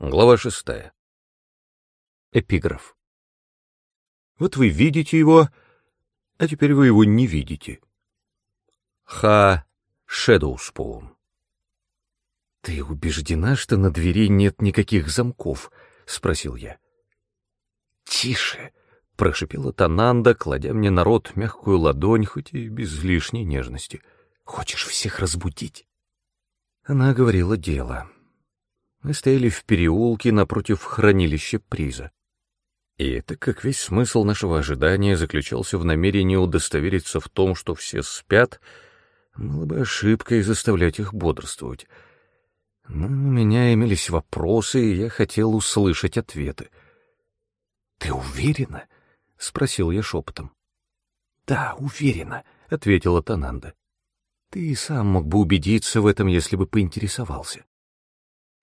Глава шестая. Эпиграф. Вот вы видите его, а теперь вы его не видите. Ха Шэдоуспоун. «Ты убеждена, что на двери нет никаких замков?» — спросил я. «Тише!» — прошипела Тананда, кладя мне на рот мягкую ладонь, хоть и без лишней нежности. «Хочешь всех разбудить?» Она говорила дело. Мы стояли в переулке напротив хранилища приза. И так как весь смысл нашего ожидания заключался в намерении удостовериться в том, что все спят, было бы ошибкой заставлять их бодрствовать. Но у меня имелись вопросы, и я хотел услышать ответы. «Ты уверена?» — спросил я шепотом. «Да, уверена», — ответила Тананда. «Ты и сам мог бы убедиться в этом, если бы поинтересовался».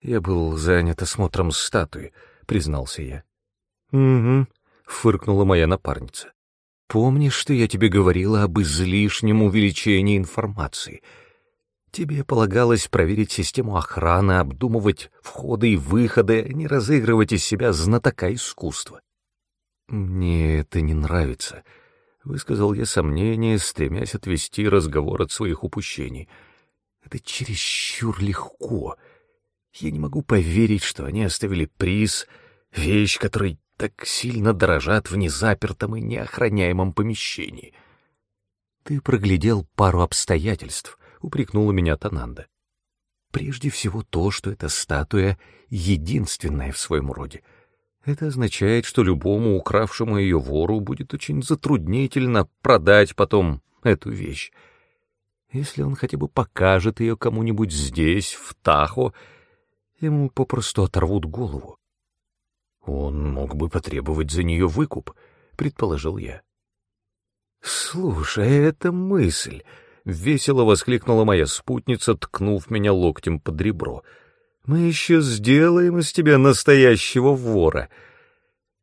«Я был занят осмотром статуи», — признался я. «Угу», — фыркнула моя напарница. «Помнишь, что я тебе говорила об излишнем увеличении информации? Тебе полагалось проверить систему охраны, обдумывать входы и выходы, а не разыгрывать из себя знатока искусства». «Мне это не нравится», — высказал я сомнение, стремясь отвести разговор от своих упущений. «Это чересчур легко». Я не могу поверить, что они оставили приз, вещь, которой так сильно дорожат в незапертом и неохраняемом помещении. Ты проглядел пару обстоятельств, — упрекнула меня Тананда. Прежде всего то, что эта статуя единственная в своем роде. Это означает, что любому укравшему ее вору будет очень затруднительно продать потом эту вещь. Если он хотя бы покажет ее кому-нибудь здесь, в Тахо, ему попросту оторвут голову. Он мог бы потребовать за нее выкуп, предположил я. Слушай, это мысль, весело воскликнула моя спутница, ткнув меня локтем под ребро. Мы еще сделаем из тебя настоящего вора.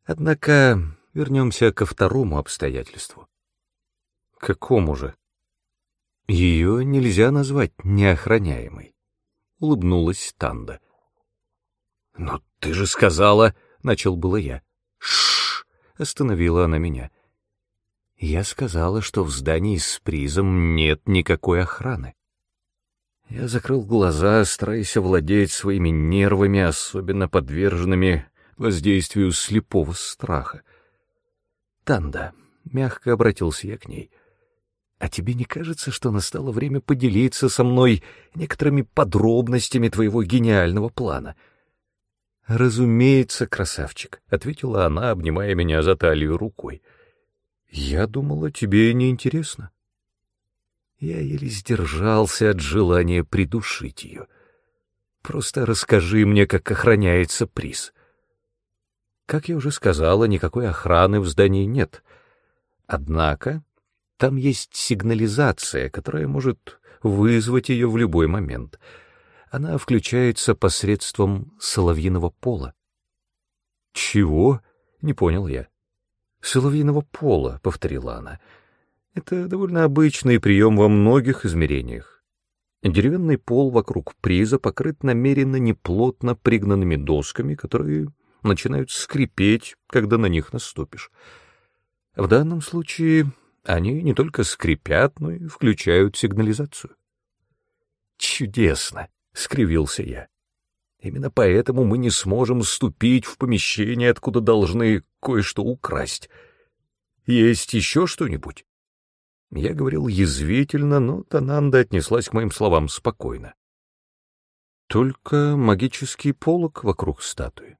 Однако вернемся ко второму обстоятельству. Какому же? Ее нельзя назвать неохраняемой, улыбнулась Танда. «Но ты же сказала...» — начал было я. «Шш!» — остановила она меня. Я сказала, что в здании с призом нет никакой охраны. Я закрыл глаза, стараясь овладеть своими нервами, особенно подверженными воздействию слепого страха. «Танда», — мягко обратился я к ней, — «а тебе не кажется, что настало время поделиться со мной некоторыми подробностями твоего гениального плана?» «Разумеется, красавчик», — ответила она, обнимая меня за талию рукой. «Я думала, тебе не интересно». Я еле сдержался от желания придушить ее. «Просто расскажи мне, как охраняется приз». Как я уже сказала, никакой охраны в здании нет. Однако там есть сигнализация, которая может вызвать ее в любой момент — она включается посредством соловьиного пола. «Чего?» — не понял я. «Соловьиного пола», — повторила она. «Это довольно обычный прием во многих измерениях. Деревянный пол вокруг приза покрыт намеренно неплотно пригнанными досками, которые начинают скрипеть, когда на них наступишь. В данном случае они не только скрипят, но и включают сигнализацию. Чудесно! — скривился я. «Именно поэтому мы не сможем ступить в помещение, откуда должны кое-что украсть. Есть еще что-нибудь?» Я говорил язвительно, но Тананда отнеслась к моим словам спокойно. «Только магический полог вокруг статуи».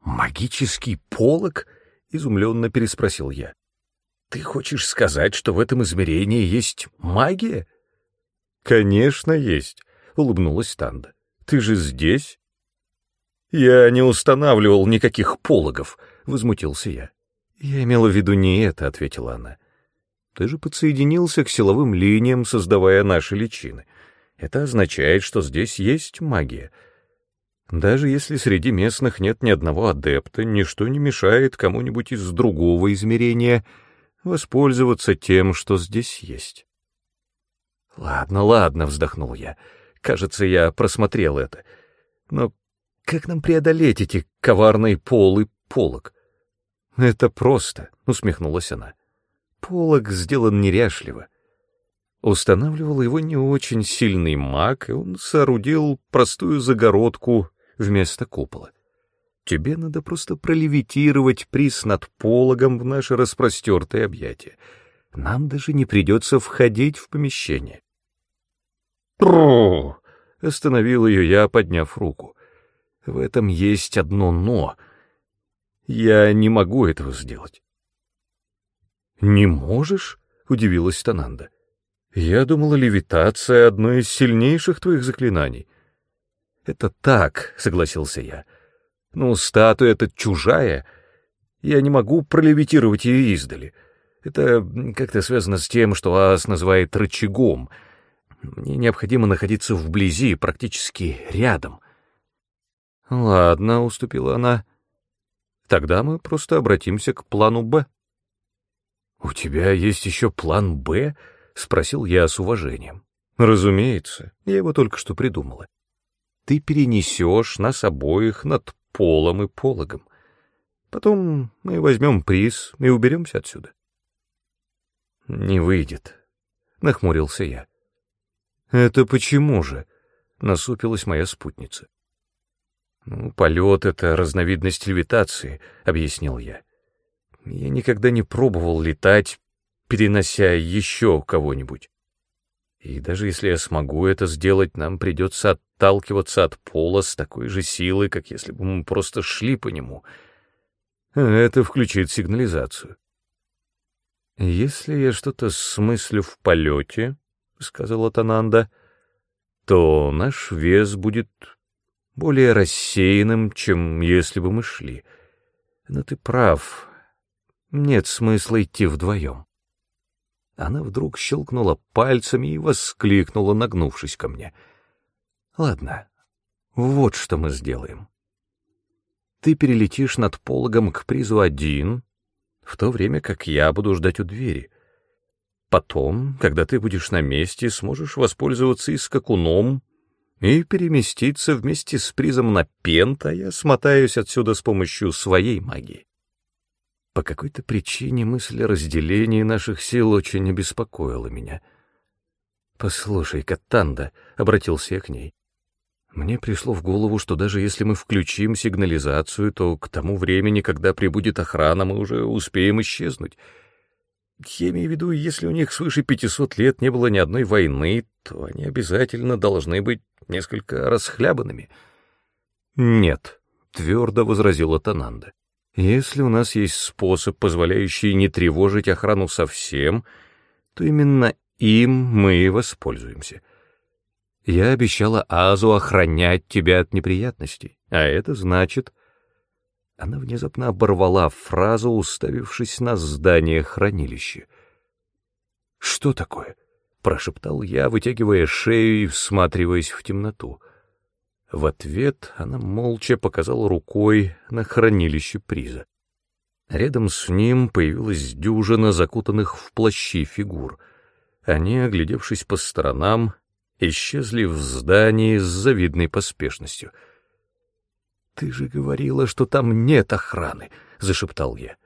«Магический полог?» — изумленно переспросил я. «Ты хочешь сказать, что в этом измерении есть магия?» «Конечно, есть», — улыбнулась Танда. «Ты же здесь?» «Я не устанавливал никаких пологов», — возмутился я. «Я имела в виду не это», — ответила она. «Ты же подсоединился к силовым линиям, создавая наши личины. Это означает, что здесь есть магия. Даже если среди местных нет ни одного адепта, ничто не мешает кому-нибудь из другого измерения воспользоваться тем, что здесь есть». «Ладно, ладно», — вздохнул я. Кажется, я просмотрел это. Но Как нам преодолеть эти коварные полы полок? Это просто, усмехнулась она. Полок сделан неряшливо. Устанавливал его не очень сильный маг, и он соорудил простую загородку вместо купола. Тебе надо просто пролевитировать приз над пологом в наше распростертое объятие. Нам даже не придется входить в помещение. «Пру!» — остановил ее я, подняв руку. «В этом есть одно «но». Я не могу этого сделать». «Не можешь?» — удивилась Тананда. «Я думала, левитация — одно из сильнейших твоих заклинаний». «Это так», — согласился я. «Ну, статуя эта чужая. Я не могу пролевитировать ее издали. Это как-то связано с тем, что Ас называет рычагом — мне необходимо находиться вблизи, практически рядом. Ладно, уступила она. Тогда мы просто обратимся к плану «Б». «У тебя есть еще план «Б»?» — спросил я с уважением. «Разумеется, я его только что придумала. Ты перенесешь нас обоих над полом и пологом. Потом мы возьмем приз и уберемся отсюда». «Не выйдет», — нахмурился я. «Это почему же?» — насупилась моя спутница. «Ну, полет — это разновидность левитации», — объяснил я. «Я никогда не пробовал летать, перенося еще кого-нибудь. И даже если я смогу это сделать, нам придется отталкиваться от пола с такой же силой, как если бы мы просто шли по нему. Это включит сигнализацию. Если я что-то смыслю в полете, — сказала Тананда, — то наш вес будет более рассеянным, чем если бы мы шли. Но ты прав, нет смысла идти вдвоем. Она вдруг щелкнула пальцами и воскликнула, нагнувшись ко мне. «Ладно, вот что мы сделаем. Ты перелетишь над пологом к призу один, в то время как я буду ждать у двери». Потом, когда ты будешь на месте, сможешь воспользоваться и скакуном, и переместиться вместе с призом на пент, а я смотаюсь отсюда с помощью своей магии. По какой-то причине мысль о разделении наших сил очень обеспокоила меня. «Послушай, Катанда», — обратился я к ней, — «мне пришло в голову, что даже если мы включим сигнализацию, то к тому времени, когда прибудет охрана, мы уже успеем исчезнуть». Я имею в виду, если у них свыше 500 лет не было ни одной войны, то они обязательно должны быть несколько расхлябанными. Нет, твердо возразила Тананда. Если у нас есть способ, позволяющий не тревожить охрану совсем, то именно им мы и воспользуемся. Я обещала Азу охранять тебя от неприятностей, а это значит, она внезапно оборвала фразу, уставившись на здание хранилища. «Что такое?» — прошептал я, вытягивая шею и всматриваясь в темноту. В ответ она молча показала рукой на хранилище приза. Рядом с ним появилась дюжина закутанных в плащи фигур. Они, оглядевшись по сторонам, исчезли в здании с завидной поспешностью — «Ты же говорила, что там нет охраны», — зашептал я.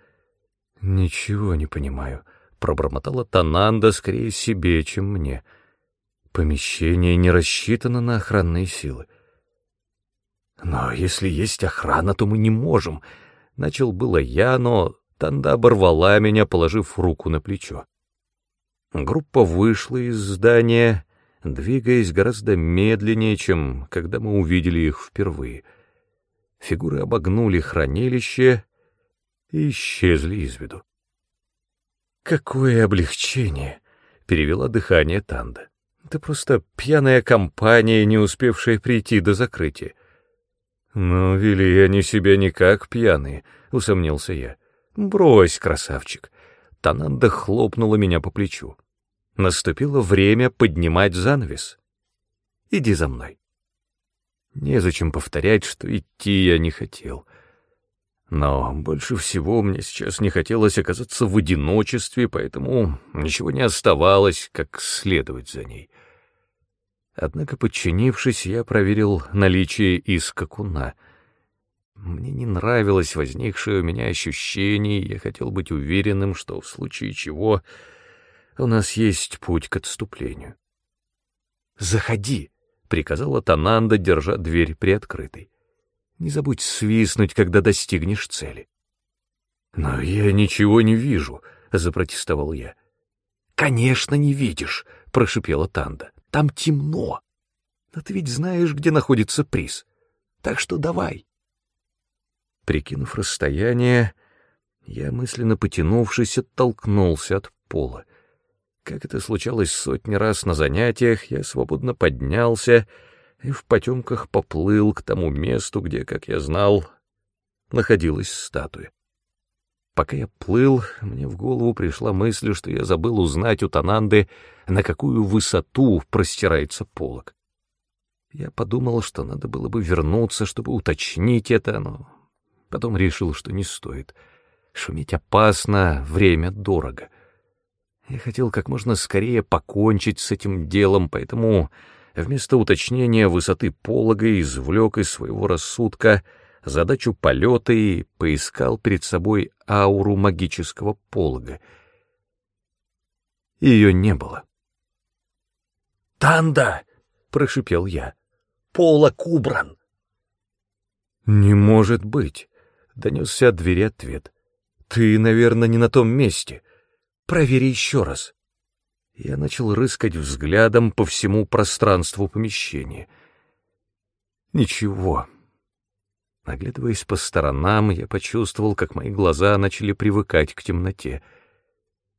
«Ничего не понимаю», — пробормотала Тананда скорее себе, чем мне. «Помещение не рассчитано на охранные силы». «Но если есть охрана, то мы не можем», — начал было я, но Танда оборвала меня, положив руку на плечо. Группа вышла из здания, двигаясь гораздо медленнее, чем когда мы увидели их впервые — фигуры обогнули хранилище и исчезли из виду. «Какое облегчение!» — перевела дыхание Танда. «Это просто пьяная компания, не успевшая прийти до закрытия». «Ну, вели они себя не как пьяные», — усомнился я. «Брось, красавчик!» Тананда хлопнула меня по плечу. Наступило время поднимать занавес. «Иди за мной». Незачем повторять, что идти я не хотел. Но больше всего мне сейчас не хотелось оказаться в одиночестве, поэтому ничего не оставалось, как следовать за ней. Однако, подчинившись, я проверил наличие искакуна. Мне не нравилось возникшее у меня ощущение, и я хотел быть уверенным, что в случае чего у нас есть путь к отступлению. «Заходи!» — приказала Тананда, держа дверь приоткрытой. «Не забудь свистнуть, когда достигнешь цели». «Но я ничего не вижу», — запротестовал я. «Конечно, не видишь», — прошипела Танда. «Там темно. Но ты ведь знаешь, где находится приз. Так что давай». Прикинув расстояние, я, мысленно потянувшись, оттолкнулся от пола. Как это случалось сотни раз на занятиях, я свободно поднялся и в потемках поплыл к тому месту, где, как я знал, находилась статуя. Пока я плыл, мне в голову пришла мысль, что я забыл узнать у Тананды, на какую высоту простирается полог. Я подумал, что надо было бы вернуться, чтобы уточнить это, но Потом решил, что не стоит. Шуметь опасно, время дорого. Я хотел как можно скорее покончить с этим делом, поэтому вместо уточнения высоты полога извлек из своего рассудка задачу полета и поискал перед собой ауру магического полога. Ее не было. «Танда!» — прошипел я. «Полок убран!» «Не может быть!» — донесся от двери ответ. «Ты, наверное, не на том месте. Провери еще раз». Я начал рыскать взглядом по всему пространству помещения. Ничего. Наглядываясь по сторонам, я почувствовал, как мои глаза начали привыкать к темноте.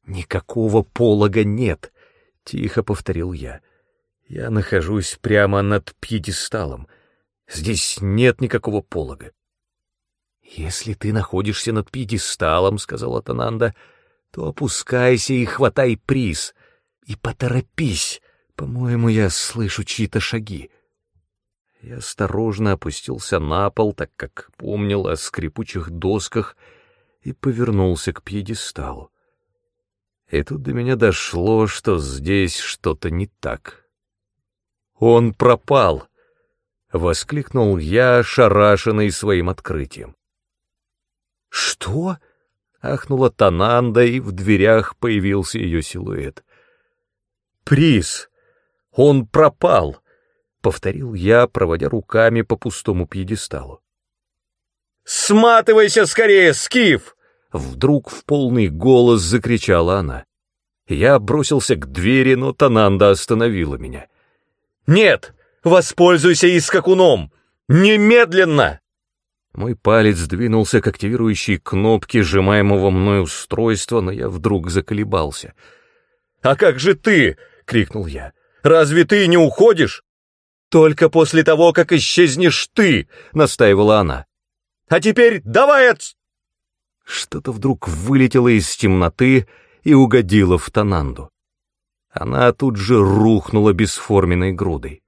«Никакого полога нет», — тихо повторил я. «Я нахожусь прямо над пьедесталом. Здесь нет никакого полога. «Если ты находишься над пьедесталом, — сказала Тананда, — то опускайся и хватай приз. И поторопись, по-моему, я слышу чьи-то шаги». Я осторожно опустился на пол, так как помнил о скрипучих досках, и повернулся к пьедесталу. И тут до меня дошло, что здесь что-то не так. «Он пропал!» — воскликнул я, ошарашенный своим открытием. «Что?» — ахнула Тананда, и в дверях появился ее силуэт. «Приз! Он пропал!» — повторил я, проводя руками по пустому пьедесталу. «Сматывайся скорее, Скиф!» Вдруг в полный голос закричала она. Я бросился к двери, но Тананда остановила меня. «Нет! Воспользуйся искакуном! Немедленно!» Мой палец двинулся к активирующей кнопке сжимаемого мной устройства, но я вдруг заколебался. «А как же ты?» — крикнул я. «Разве ты не уходишь?» «Только после того, как исчезнешь ты!» — настаивала она. «А теперь давай от...» Что-то вдруг вылетело из темноты и угодило в Тананду. Она тут же рухнула бесформенной грудой.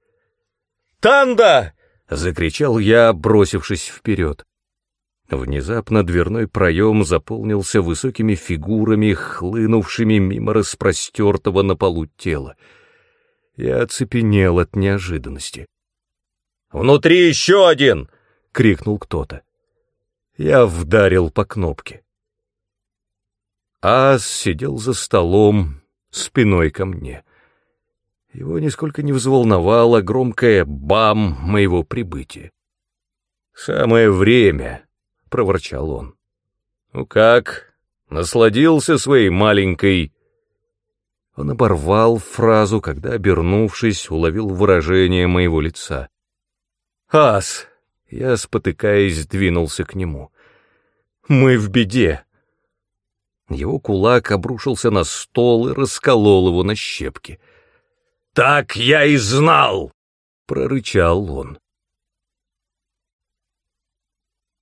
«Танда!» — закричал я, бросившись вперед. Внезапно дверной проем заполнился высокими фигурами, хлынувшими мимо распростертого на полу тела. Я оцепенел от неожиданности. «Внутри еще один!» — крикнул кто-то. Я вдарил по кнопке. Ас сидел за столом, спиной ко мне. Его нисколько не взволновало громкое «бам» моего прибытия. «Самое время», — проворчал он. «Ну как, насладился своей маленькой...» Он оборвал фразу, когда, обернувшись, уловил выражение моего лица. «Ас!» — я, спотыкаясь, двинулся к нему. «Мы в беде!» Его кулак обрушился на стол и расколол его на щепки — «Так я и знал!» — прорычал он.